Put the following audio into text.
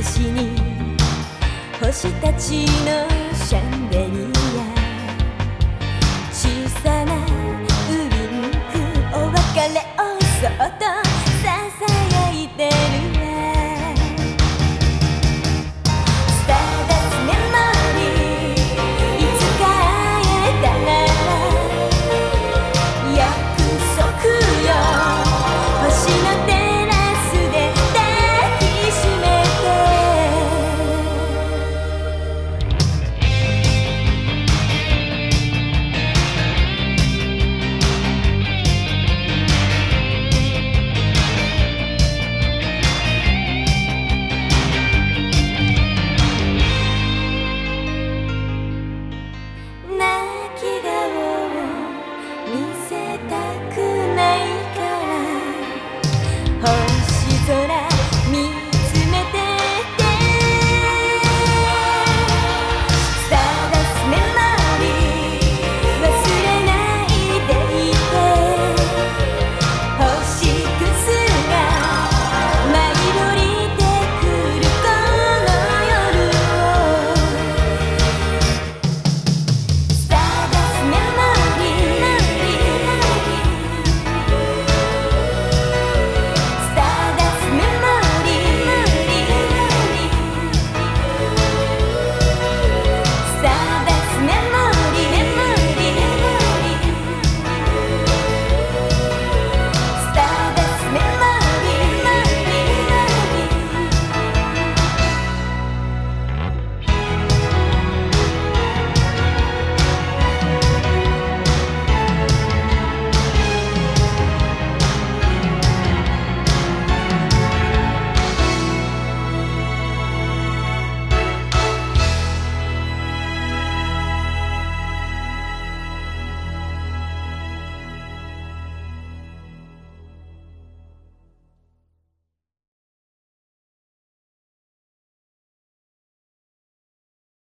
私に星たちの her.